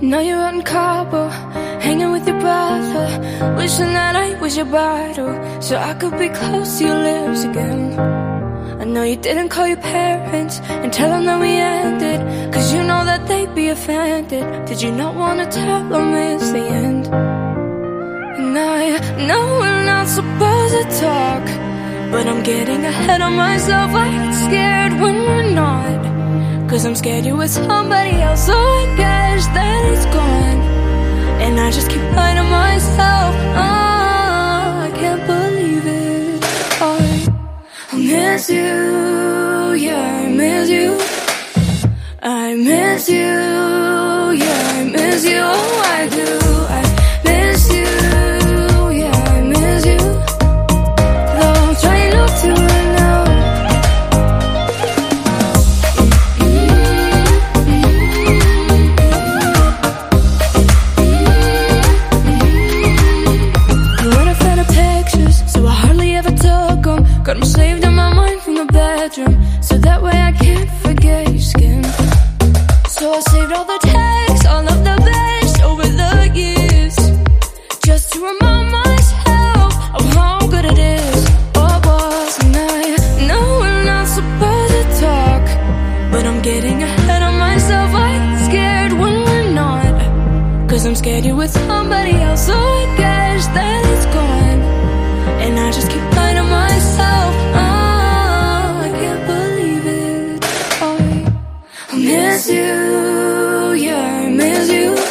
Now you're in Cabo, hanging with your brother. Wishing that I was your bottle, so I could be close to your lips again. I know you didn't call your parents and tell them that we ended, cause you know that they'd be offended. Did you not wanna tell them it's the end? And I know we're not supposed to talk, but I'm getting ahead of myself. I get scared when we're not. Cause I'm scared you're with somebody else, so I guess that it's gone. And I just keep lying to myself. Oh, I can't believe it. I, I miss you, yeah, I miss you. I miss you, yeah, I miss you. Oh, I do. Bedroom, so that way I can't forget your skin. So I saved all the texts, all of the best over the years, just to remind myself of how good it is. What was and I know we're not supposed to talk, but I'm getting ahead of myself. I'm scared when we're not. Cause I'm scared you're with miss you, yeah, I miss you.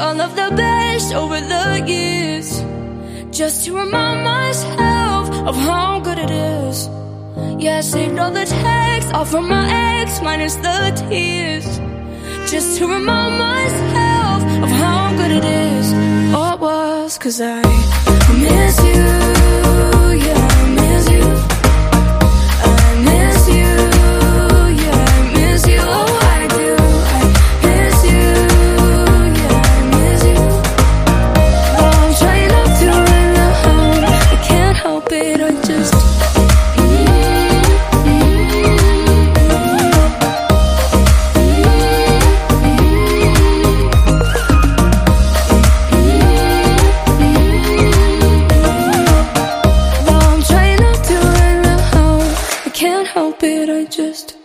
All of the best over the years, just to remind myself of how good it is. Yeah, I saved all the texts, all from my ex, minus the tears, just to remind myself of how good it is. Oh, it was, cause I miss you, yeah, I miss you. Help it. I just.